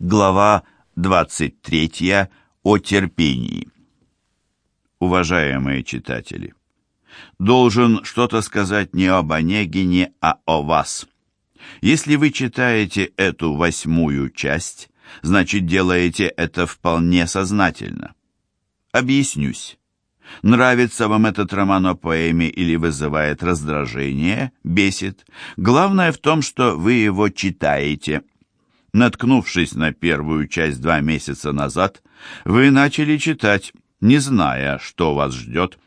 Глава 23 о терпении. Уважаемые читатели, должен что-то сказать не об Онегине, а о вас. Если вы читаете эту восьмую часть, значит делаете это вполне сознательно. Объяснюсь. Нравится вам этот роман о поэме или вызывает раздражение, бесит. Главное в том, что вы его читаете. Наткнувшись на первую часть два месяца назад, вы начали читать, не зная, что вас ждет.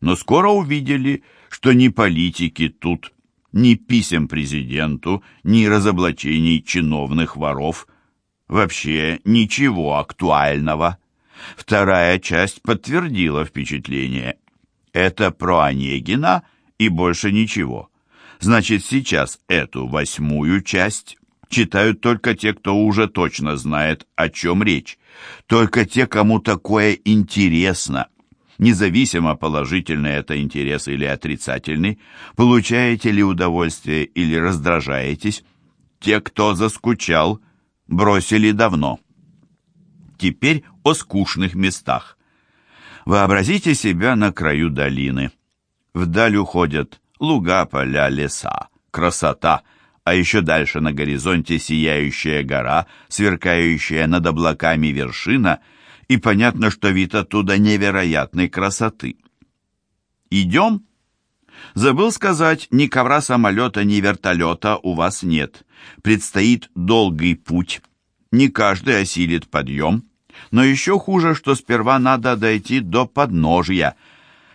Но скоро увидели, что ни политики тут, ни писем президенту, ни разоблачений чиновных воров, вообще ничего актуального. Вторая часть подтвердила впечатление. Это про Онегина и больше ничего. Значит, сейчас эту восьмую часть читают только те, кто уже точно знает, о чем речь. Только те, кому такое интересно. Независимо, положительный это интерес или отрицательный, получаете ли удовольствие или раздражаетесь, те, кто заскучал, бросили давно. Теперь о скучных местах. Вообразите себя на краю долины. Вдаль уходят луга, поля, леса, красота, а еще дальше на горизонте сияющая гора, сверкающая над облаками вершина, и понятно, что вид оттуда невероятной красоты. Идем? Забыл сказать, ни ковра самолета, ни вертолета у вас нет. Предстоит долгий путь. Не каждый осилит подъем. Но еще хуже, что сперва надо дойти до подножья.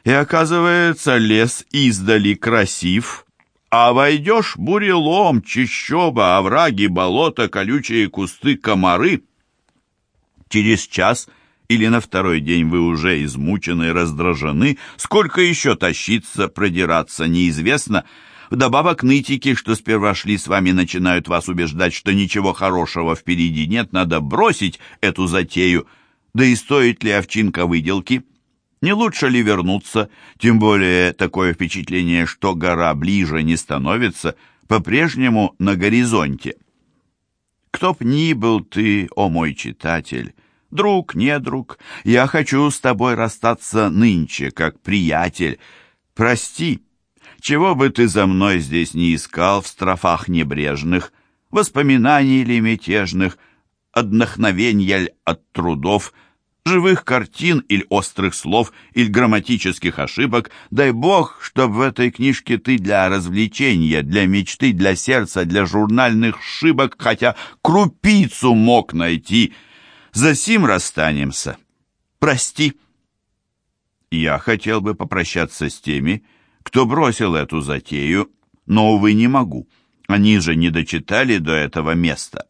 И оказывается, лес издали красив, а войдешь бурелом, чищоба, овраги, болота, колючие кусты, комары. Через час или на второй день вы уже измучены, раздражены, сколько еще тащиться, продираться, неизвестно. Вдобавок нытики, что сперва шли с вами, начинают вас убеждать, что ничего хорошего впереди нет, надо бросить эту затею. Да и стоит ли овчинка выделки? Не лучше ли вернуться? Тем более такое впечатление, что гора ближе не становится, по-прежнему на горизонте. Кто б ни был ты, о мой читатель, друг, не друг, я хочу с тобой расстаться нынче, как приятель. Прости, чего бы ты за мной здесь не искал в строфах небрежных, воспоминаний или мятежных, отдохновенья от трудов, живых картин или острых слов, или грамматических ошибок, дай Бог, чтоб в этой книжке ты для развлечения, для мечты, для сердца, для журнальных шибок хотя крупицу мог найти. За сим расстанемся. Прости. Я хотел бы попрощаться с теми, кто бросил эту затею, но, увы, не могу. Они же не дочитали до этого места.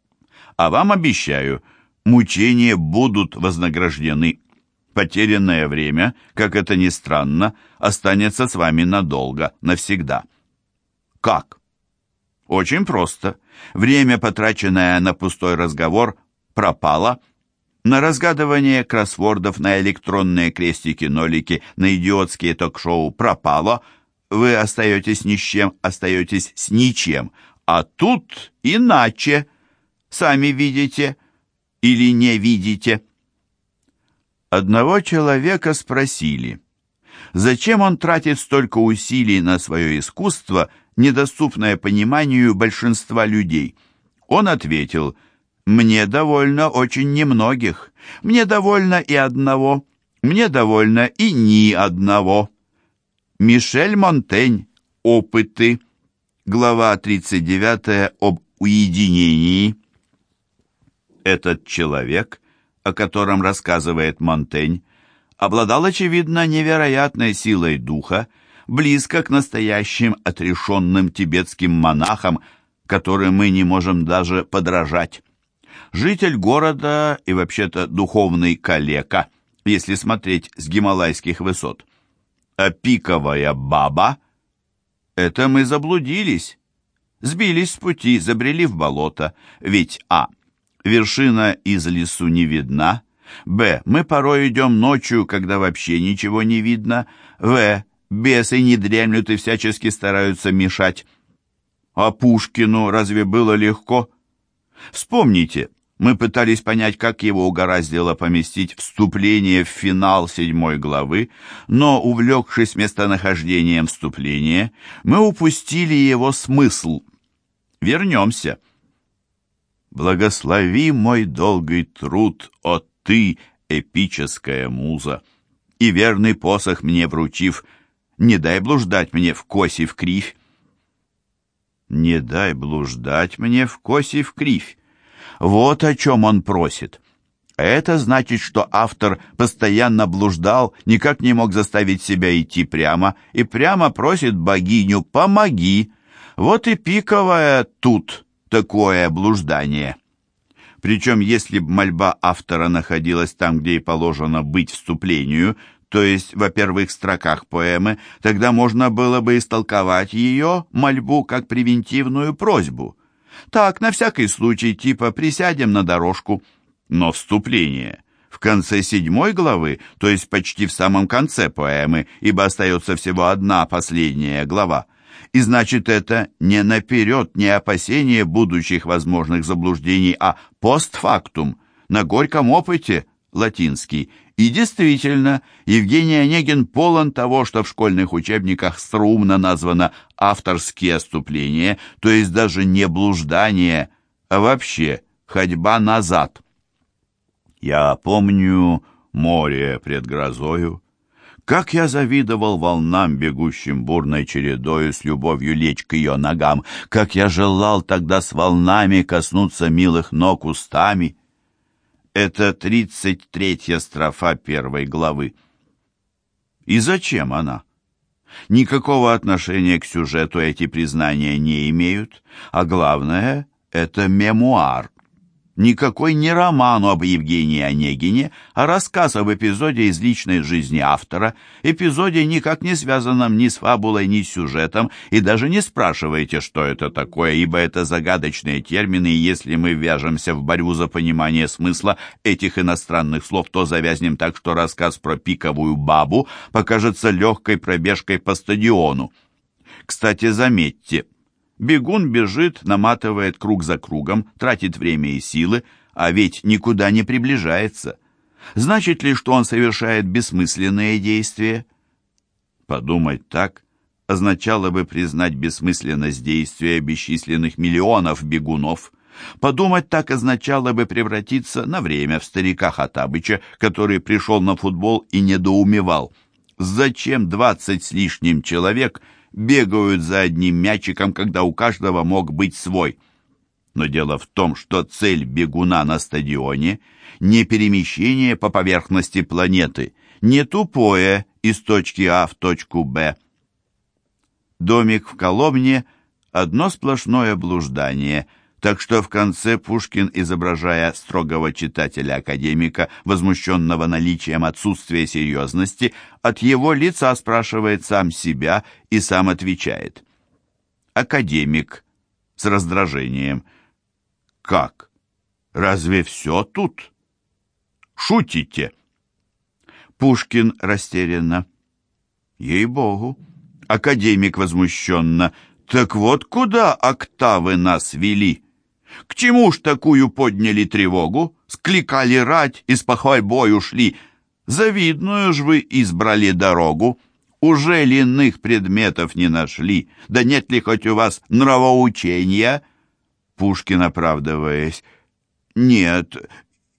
А вам обещаю, мучения будут вознаграждены. Потерянное время, как это ни странно, останется с вами надолго, навсегда. Как? Очень просто. Время, потраченное на пустой разговор, пропало. На разгадывание кроссвордов, на электронные крестики-нолики, на идиотские ток-шоу пропало – вы остаетесь ни с чем, остаетесь с ничем. А тут иначе. Сами видите или не видите. Одного человека спросили, зачем он тратит столько усилий на свое искусство, недоступное пониманию большинства людей. Он ответил, «Мне довольно очень немногих, мне довольно и одного, мне довольно и ни одного». Мишель Монтень. Опыты. Глава 39 об уединении. Этот человек, о котором рассказывает Монтень, обладал, очевидно, невероятной силой духа, близко к настоящим отрешенным тибетским монахам, которым мы не можем даже подражать. Житель города и вообще-то духовный калека, если смотреть с гималайских высот а пиковая баба — это мы заблудились, сбились с пути, забрели в болото, ведь а. Вершина из лесу не видна, б. мы порой идем ночью, когда вообще ничего не видно, в. бесы не дремлют и всячески стараются мешать. А Пушкину разве было легко? Вспомните, Мы пытались понять, как его угораздило поместить вступление в финал седьмой главы, но, увлекшись местонахождением вступления, мы упустили его смысл. Вернемся. «Благослови мой долгий труд, о ты, эпическая муза, и верный посох мне вручив, не дай блуждать мне в косе в кривь». «Не дай блуждать мне в косе в кривь». Вот о чем он просит. Это значит, что автор постоянно блуждал, никак не мог заставить себя идти прямо, и прямо просит богиню «помоги». Вот и пиковое тут такое блуждание. Причем, если б мольба автора находилась там, где и положено быть вступлению, то есть во первых строках поэмы, тогда можно было бы истолковать ее, мольбу, как превентивную просьбу. Так, на всякий случай, типа присядем на дорожку. Но вступление в конце седьмой главы, то есть почти в самом конце поэмы, ибо остается всего одна последняя глава. И значит, это не наперед, не опасение будущих возможных заблуждений, а постфактум, на горьком опыте, латинский. И действительно, Евгений Онегин полон того, что в школьных учебниках струмно названо «авторские оступления», то есть даже не блуждание, а вообще ходьба назад. Я помню море пред грозою, как я завидовал волнам, бегущим бурной чередою, с любовью лечь к ее ногам, как я желал тогда с волнами коснуться милых ног устами. Это тридцать третья строфа первой главы. И зачем она? Никакого отношения к сюжету эти признания не имеют, а главное — это мемуар. Никакой не роман об Евгении Онегине, а рассказ об эпизоде из личной жизни автора, эпизоде никак не связанном ни с фабулой, ни с сюжетом, и даже не спрашивайте, что это такое, ибо это загадочные термины, если мы вяжемся в борьбу за понимание смысла этих иностранных слов, то завязнем так, что рассказ про пиковую бабу покажется легкой пробежкой по стадиону. Кстати, заметьте, Бегун бежит, наматывает круг за кругом, тратит время и силы, а ведь никуда не приближается. Значит ли, что он совершает бессмысленные действия? Подумать так означало бы признать бессмысленность действия бесчисленных миллионов бегунов. Подумать так означало бы превратиться на время в старика Хатабыча, который пришел на футбол и недоумевал. Зачем двадцать с лишним человек – бегают за одним мячиком, когда у каждого мог быть свой. Но дело в том, что цель бегуна на стадионе не перемещение по поверхности планеты, не тупое из точки А в точку Б. Домик в Коломне – одно сплошное блуждание – так что в конце Пушкин, изображая строгого читателя-академика, возмущенного наличием отсутствия серьезности, от его лица спрашивает сам себя и сам отвечает. Академик с раздражением. «Как? Разве все тут? Шутите?» Пушкин растерянно. «Ей-богу!» Академик возмущенно. «Так вот куда октавы нас вели?» К чему ж такую подняли тревогу? Скликали рать и с похвальбой ушли. Завидную ж вы избрали дорогу. Уже ли иных предметов не нашли? Да нет ли хоть у вас нравоучения?» Пушкин, оправдываясь. «Нет,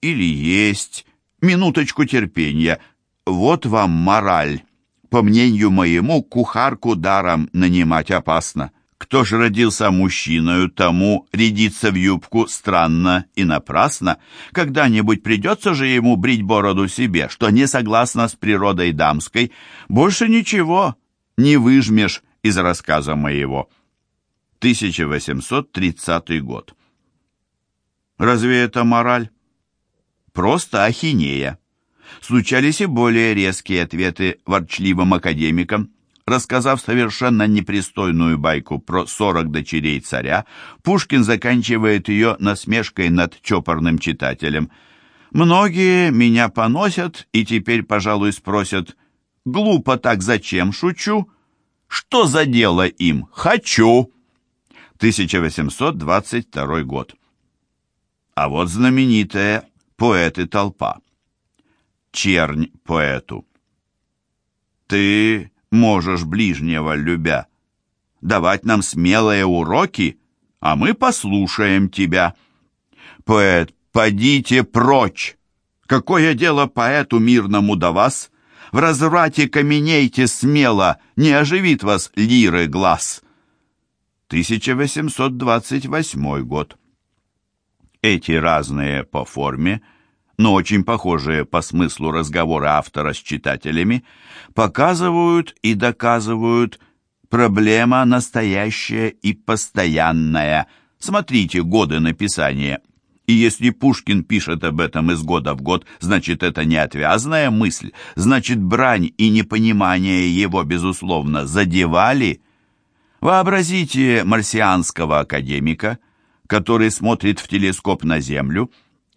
или есть. Минуточку терпения. Вот вам мораль. По мнению моему, кухарку даром нанимать опасно». Кто же родился мужчиною, тому рядиться в юбку странно и напрасно. Когда-нибудь придется же ему брить бороду себе, что не согласно с природой дамской. Больше ничего не выжмешь из рассказа моего. 1830 год. Разве это мораль? Просто ахинея. Случались и более резкие ответы ворчливым академикам. Рассказав совершенно непристойную байку про сорок дочерей царя, Пушкин заканчивает ее насмешкой над чопорным читателем. «Многие меня поносят и теперь, пожалуй, спросят, глупо так зачем шучу? Что за дело им? Хочу!» 1822 год. А вот знаменитая поэты толпа. Чернь поэту. Ты можешь ближнего любя давать нам смелые уроки, а мы послушаем тебя. Поэт, подите прочь! Какое дело поэту мирному до вас? В разврате каменейте смело, не оживит вас лиры глаз. 1828 год. Эти разные по форме, но очень похожие по смыслу разговоры автора с читателями, показывают и доказывают проблема настоящая и постоянная. Смотрите годы написания. И если Пушкин пишет об этом из года в год, значит, это не отвязная мысль, значит, брань и непонимание его, безусловно, задевали. Вообразите марсианского академика, который смотрит в телескоп на Землю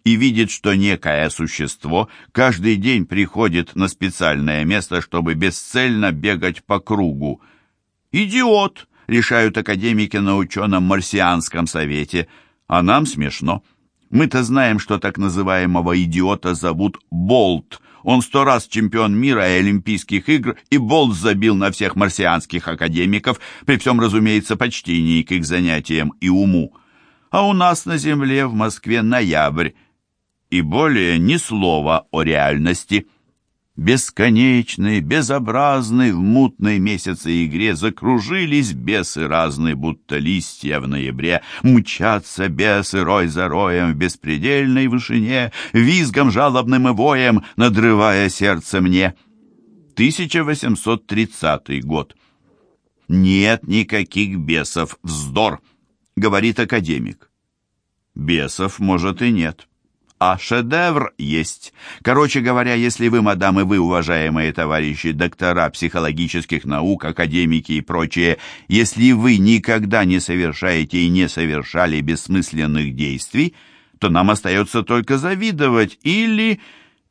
и видит, что некое существо каждый день приходит на специальное место, чтобы бесцельно бегать по кругу. «Идиот!» — решают академики на ученом марсианском совете, а нам смешно. Мы-то знаем, что так называемого идиота зовут Болт. Он сто раз чемпион мира и Олимпийских игр, и Болт забил на всех марсианских академиков, при всем, разумеется, почтении к их занятиям и уму. А у нас на Земле в Москве ноябрь, и более ни слова о реальности – Бесконечный, безобразный, в мутной месяце игре Закружились бесы разные, будто листья в ноябре. Мчатся бесы рой за роем в беспредельной вышине, Визгом жалобным и воем, надрывая сердце мне. 1830 год. «Нет никаких бесов, вздор», — говорит академик. Бесов, может, и нет а шедевр есть. Короче говоря, если вы, мадам, и вы, уважаемые товарищи, доктора психологических наук, академики и прочие, если вы никогда не совершаете и не совершали бессмысленных действий, то нам остается только завидовать или...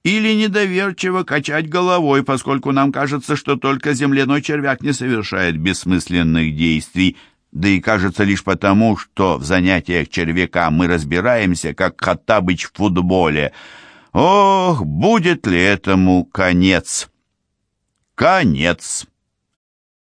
или недоверчиво качать головой, поскольку нам кажется, что только земляной червяк не совершает бессмысленных действий, да и кажется лишь потому, что в занятиях червяка мы разбираемся, как Хаттабыч в футболе. Ох, будет ли этому конец? Конец!